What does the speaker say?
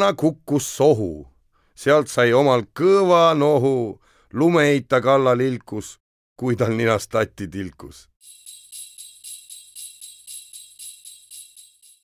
vana kukkus sohu, sealt sai omal kõva nohu, lumeheita kallal ilkus, kui tal ninast tatti tilkus.